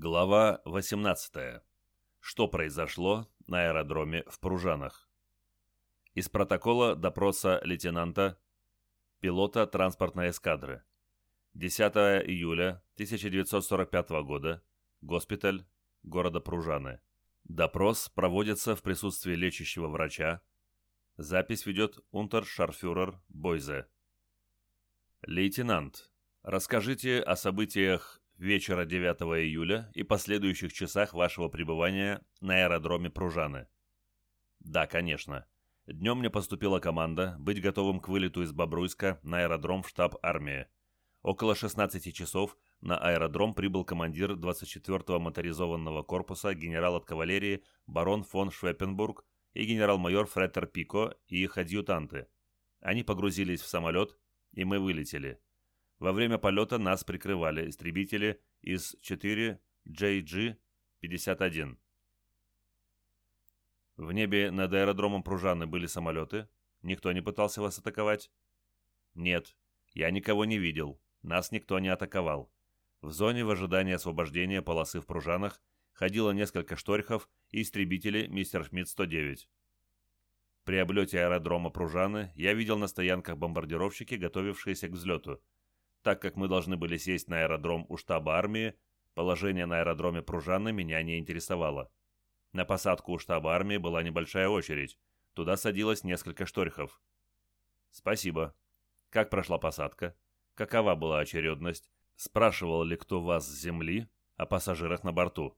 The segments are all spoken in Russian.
Глава 18. Что произошло на аэродроме в Пружанах? Из протокола допроса лейтенанта, пилота транспортной эскадры. 10 июля 1945 года. Госпиталь города Пружаны. Допрос проводится в присутствии лечащего врача. Запись ведет унтершарфюрер Бойзе. Лейтенант, расскажите о событиях вечера 9 июля и последующих часах вашего пребывания на аэродроме Пружаны. Да, конечно. Днем мне поступила команда быть готовым к вылету из Бобруйска на аэродром в штаб армии. Около 16 часов на аэродром прибыл командир 24-го моторизованного корпуса генерал от кавалерии барон фон Швеппенбург и генерал-майор Фреттер Пико и их адъютанты. Они погрузились в самолет, и мы вылетели. Во время полета нас прикрывали истребители из 4 JG-51. В небе над аэродромом Пружаны были самолеты. Никто не пытался вас атаковать? Нет, я никого не видел. Нас никто не атаковал. В зоне в ожидании освобождения полосы в Пружанах ходило несколько шторхов и истребители мистер Шмидт-109. При облете аэродрома Пружаны я видел на стоянках бомбардировщики, готовившиеся к взлету – так как мы должны были сесть на аэродром у штаба армии, положение на аэродроме Пружаны меня не интересовало. На посадку у штаба армии была небольшая очередь. Туда садилось несколько шторхов. «Спасибо. Как прошла посадка? Какова была очередность? Спрашивал ли кто вас с земли о пассажирах на борту?»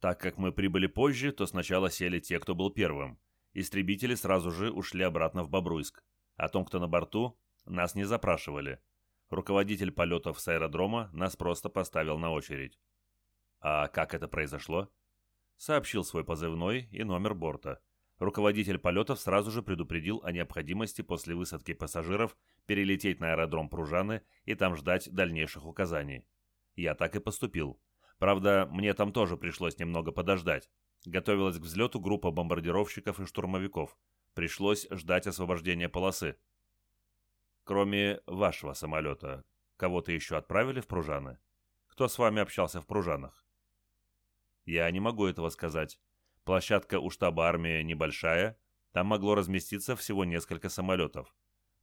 Так как мы прибыли позже, то сначала сели те, кто был первым. Истребители сразу же ушли обратно в Бобруйск. О том, кто на борту, нас не запрашивали руководитель полетов с аэродрома нас просто поставил на очередь. А как это произошло? Сообщил свой позывной и номер борта. Руководитель полетов сразу же предупредил о необходимости после высадки пассажиров перелететь на аэродром Пружаны и там ждать дальнейших указаний. Я так и поступил. Правда, мне там тоже пришлось немного подождать. Готовилась к взлету группа бомбардировщиков и штурмовиков. Пришлось ждать освобождения полосы. Кроме вашего самолета, кого-то еще отправили в Пружаны? Кто с вами общался в Пружанах? Я не могу этого сказать. Площадка у штаба армии небольшая, там могло разместиться всего несколько самолетов.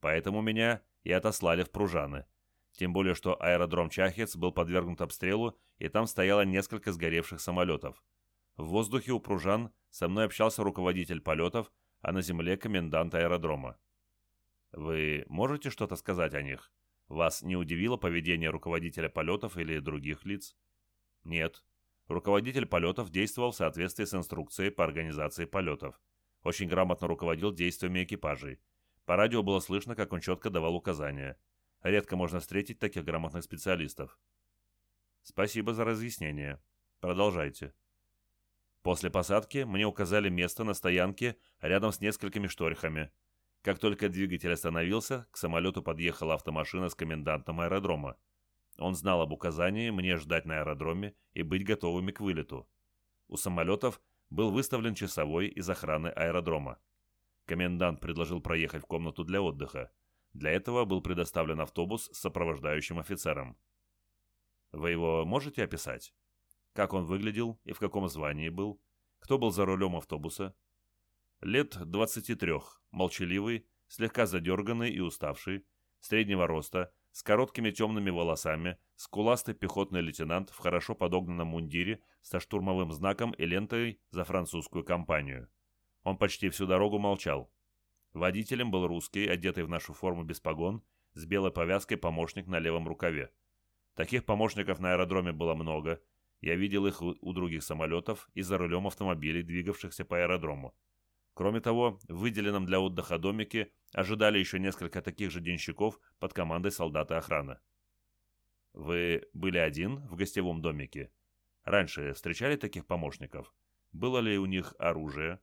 Поэтому меня и отослали в Пружаны. Тем более, что аэродром Чахец был подвергнут обстрелу, и там стояло несколько сгоревших самолетов. В воздухе у Пружан со мной общался руководитель полетов, а на земле комендант аэродрома. Вы можете что-то сказать о них? Вас не удивило поведение руководителя полетов или других лиц? Нет. Руководитель полетов действовал в соответствии с инструкцией по организации полетов. Очень грамотно руководил действиями экипажей. По радио было слышно, как он четко давал указания. Редко можно встретить таких грамотных специалистов. Спасибо за разъяснение. Продолжайте. После посадки мне указали место на стоянке рядом с несколькими шторхами. Как только двигатель остановился, к самолету подъехала автомашина с комендантом аэродрома. Он знал об указании мне ждать на аэродроме и быть готовыми к вылету. У самолетов был выставлен часовой из охраны аэродрома. Комендант предложил проехать в комнату для отдыха. Для этого был предоставлен автобус с сопровождающим офицером. Вы его можете описать? Как он выглядел и в каком звании был? Кто был за рулем автобуса? Лет 23, молчаливый, слегка задерганный и уставший, среднего роста, с короткими темными волосами, скуластый пехотный лейтенант в хорошо подогнанном мундире со штурмовым знаком и лентой за французскую компанию. Он почти всю дорогу молчал. Водителем был русский, одетый в нашу форму без погон, с белой повязкой помощник на левом рукаве. Таких помощников на аэродроме было много. Я видел их у других самолетов и за рулем автомобилей, двигавшихся по аэродрому. Кроме того, в выделенном для отдыха домике ожидали еще несколько таких же денщиков под командой солдата охраны. Вы были один в гостевом домике? Раньше встречали таких помощников? Было ли у них оружие?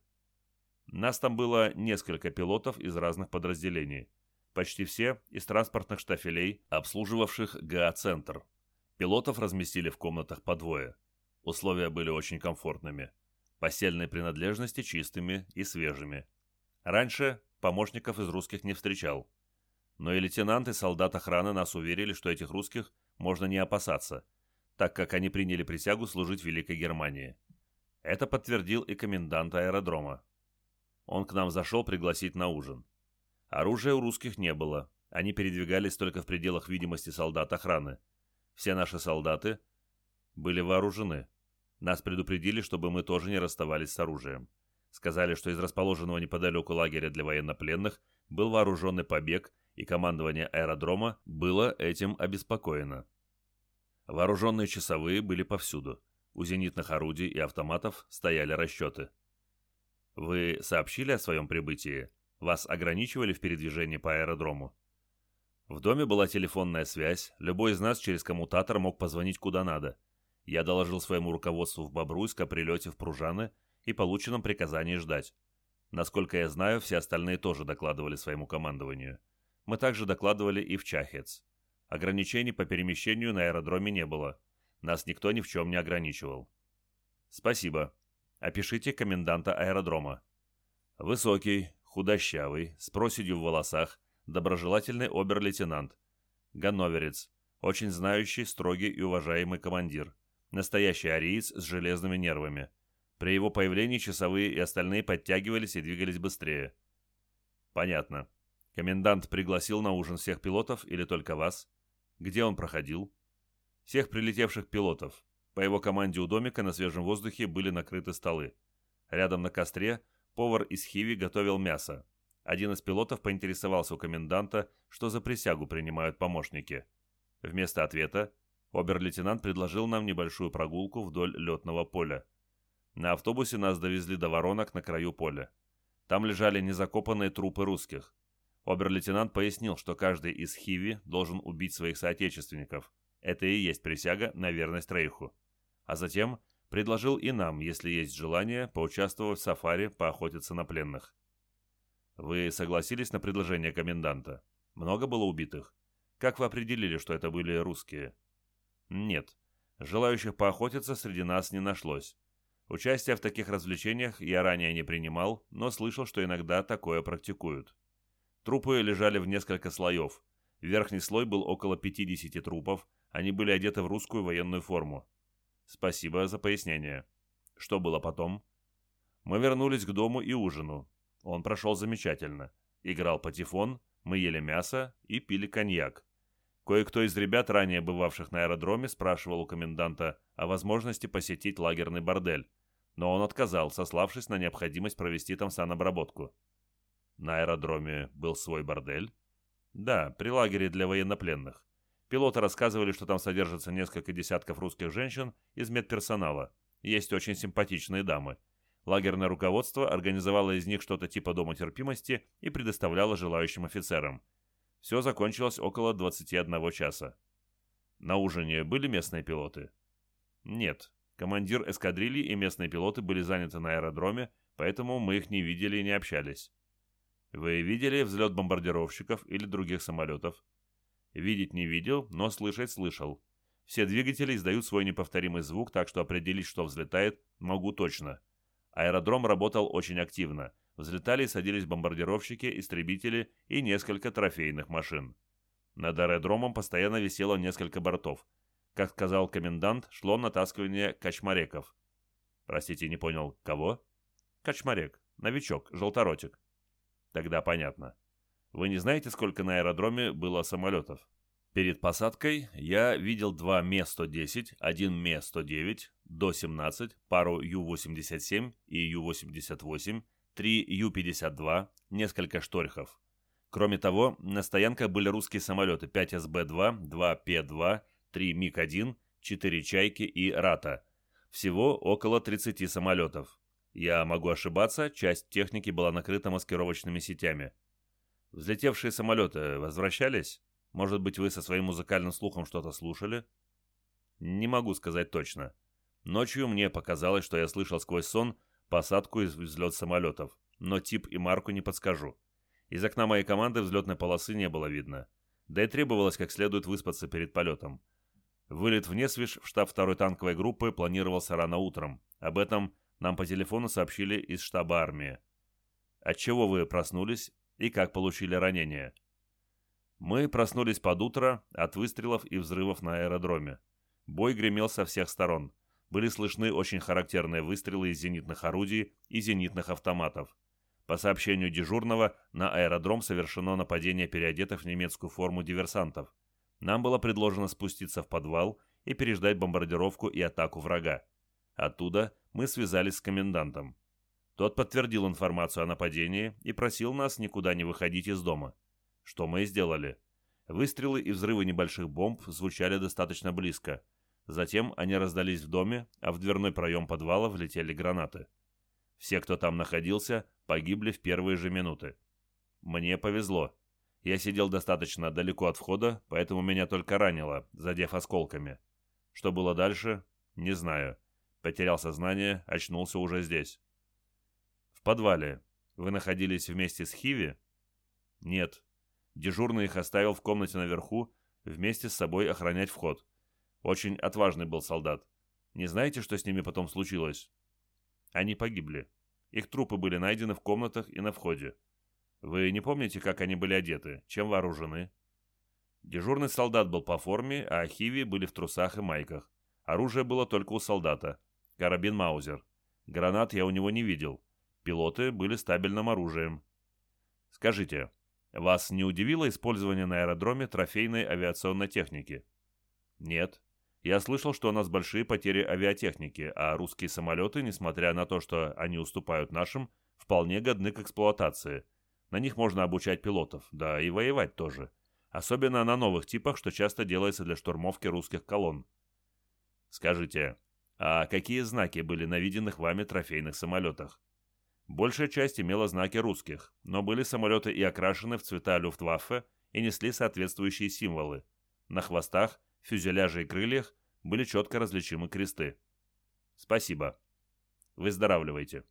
Нас там было несколько пилотов из разных подразделений. Почти все из транспортных штафелей, обслуживавших ГА-центр. Пилотов разместили в комнатах по двое. Условия были очень комфортными постельные принадлежности чистыми и свежими. Раньше помощников из русских не встречал. Но и лейтенант, и солдат охраны нас уверили, что этих русских можно не опасаться. так как они приняли присягу служить Великой Германии. Это подтвердил и комендант аэродрома. Он к нам зашел пригласить на ужин. Оружия у русских не было, они передвигались только в пределах видимости солдат охраны. Все наши солдаты были вооружены. Нас предупредили, чтобы мы тоже не расставались с оружием. Сказали, что из расположенного неподалеку лагеря для военнопленных был вооруженный побег, и командование аэродрома было этим обеспокоено. Вооруженные часовые были повсюду. У зенитных орудий и автоматов стояли расчеты. Вы сообщили о своем прибытии? Вас ограничивали в передвижении по аэродрому? В доме была телефонная связь, любой из нас через коммутатор мог позвонить куда надо. Я доложил своему руководству в Бобруйск о прилете в Пружаны и полученном приказании ждать. Насколько я знаю, все остальные тоже докладывали своему командованию. Мы также докладывали и в Чахец. Ограничений по перемещению на аэродроме не было. Нас никто ни в чем не ограничивал. Спасибо. Опишите коменданта аэродрома. Высокий, худощавый, с проседью в волосах, доброжелательный обер-лейтенант. Ганноверец. Очень знающий, строгий и уважаемый командир. Настоящий ариец с железными нервами. При его появлении часовые и остальные подтягивались и двигались быстрее. Понятно. Комендант пригласил на ужин всех пилотов или только вас? Где он проходил? Всех прилетевших пилотов. По его команде у домика на свежем воздухе были накрыты столы. Рядом на костре повар из Хиви готовил мясо. Один из пилотов поинтересовался у коменданта, что за присягу принимают помощники. Вместо ответа обер-лейтенант предложил нам небольшую прогулку вдоль летного поля. На автобусе нас довезли до воронок на краю поля. Там лежали незакопанные трупы русских. Обер-лейтенант пояснил, что каждый из Хиви должен убить своих соотечественников. Это и есть присяга на верность Рейху. А затем предложил и нам, если есть желание, поучаствовать в сафари, поохотиться на пленных. Вы согласились на предложение коменданта? Много было убитых? Как вы определили, что это были русские? Нет. Желающих поохотиться среди нас не нашлось. Участие в таких развлечениях я ранее не принимал, но слышал, что иногда такое практикуют. Трупы лежали в несколько слоев. Верхний слой был около 50 трупов, они были одеты в русскую военную форму. Спасибо за пояснение. Что было потом? Мы вернулись к дому и ужину. Он прошел замечательно. Играл патефон, мы ели мясо и пили коньяк. Кое-кто из ребят, ранее бывавших на аэродроме, спрашивал у коменданта о возможности посетить лагерный бордель, но он отказал, сославшись на необходимость провести там санобработку. На аэродроме был свой бордель? Да, при лагере для военнопленных. Пилоты рассказывали, что там содержится несколько десятков русских женщин из медперсонала. Есть очень симпатичные дамы. Лагерное руководство организовало из них что-то типа дома терпимости и предоставляло желающим офицерам. Все закончилось около 21 часа. На ужине были местные пилоты? Нет. Командир эскадрильи и местные пилоты были заняты на аэродроме, поэтому мы их не видели и не общались. Вы видели взлет бомбардировщиков или других самолетов? Видеть не видел, но слышать слышал. Все двигатели издают свой неповторимый звук, так что определить, что взлетает, могу точно. Аэродром работал очень активно. Взлетали и садились бомбардировщики, истребители и несколько трофейных машин. Над аэродромом постоянно висело несколько бортов. Как сказал комендант, шло натаскивание качмареков. Простите, не понял, кого? Качмарек, новичок, желторотик. Тогда понятно. Вы не знаете, сколько на аэродроме было самолетов? Перед посадкой я видел два Ме-110, один Ме-109, До-17, пару Ю-87 и Ю-88, три Ю-52, несколько шторхов. Кроме того, на стоянках были русские самолеты 5 СБ-2, 2 П-2, 3 МиГ-1, 4 «Чайки» и «Рата». Всего около 30 самолетов. Я могу ошибаться, часть техники была накрыта маскировочными сетями. Взлетевшие самолеты возвращались? Может быть, вы со своим музыкальным слухом что-то слушали? Не могу сказать точно. Ночью мне показалось, что я слышал сквозь сон посадку и взлет самолетов, но тип и марку не подскажу. Из окна моей команды взлетной полосы не было видно. Да и требовалось как следует выспаться перед полетом. Вылет в Несвиш в штаб второй танковой группы планировался рано утром. Об этом нам по телефону сообщили из штаба армии. Отчего вы проснулись и как получили ранение? Мы проснулись под утро от выстрелов и взрывов на аэродроме. Бой гремел со всех сторон. Были слышны очень характерные выстрелы из зенитных орудий и зенитных автоматов. По сообщению дежурного, на аэродром совершено нападение переодетых в немецкую форму диверсантов. Нам было предложено спуститься в подвал и переждать бомбардировку и атаку врага. Оттуда мы связались с комендантом. Тот подтвердил информацию о нападении и просил нас никуда не выходить из дома. Что мы и сделали. Выстрелы и взрывы небольших бомб звучали достаточно близко. Затем они раздались в доме, а в дверной проем подвала влетели гранаты. Все, кто там находился, погибли в первые же минуты. Мне повезло. Я сидел достаточно далеко от входа, поэтому меня только ранило, задев осколками. Что было дальше, не знаю. Потерял сознание, очнулся уже здесь. В подвале. Вы находились вместе с Хиви? Нет. Дежурный их оставил в комнате наверху, вместе с собой охранять вход. Очень отважный был солдат. Не знаете, что с ними потом случилось? Они погибли. Их трупы были найдены в комнатах и на входе. Вы не помните, как они были одеты? Чем вооружены? Дежурный солдат был по форме, а Хиви были в трусах и майках. Оружие было только у солдата. Карабин Маузер. Гранат я у него не видел. Пилоты были стабильным оружием. Скажите, вас не удивило использование на аэродроме трофейной авиационной техники? Нет. Я слышал, что у нас большие потери авиатехники, а русские самолеты, несмотря на то, что они уступают нашим, вполне годны к эксплуатации. На них можно обучать пилотов, да и воевать тоже. Особенно на новых типах, что часто делается для штурмовки русских колонн. Скажите, а какие знаки были на виденных вами трофейных самолетах? Большая часть имела знаки русских, но были самолеты и окрашены в цвета Люфтваффе и несли соответствующие символы. На хвостах, фюзеляже и крыльях были четко различимы кресты. Спасибо. Выздоравливайте.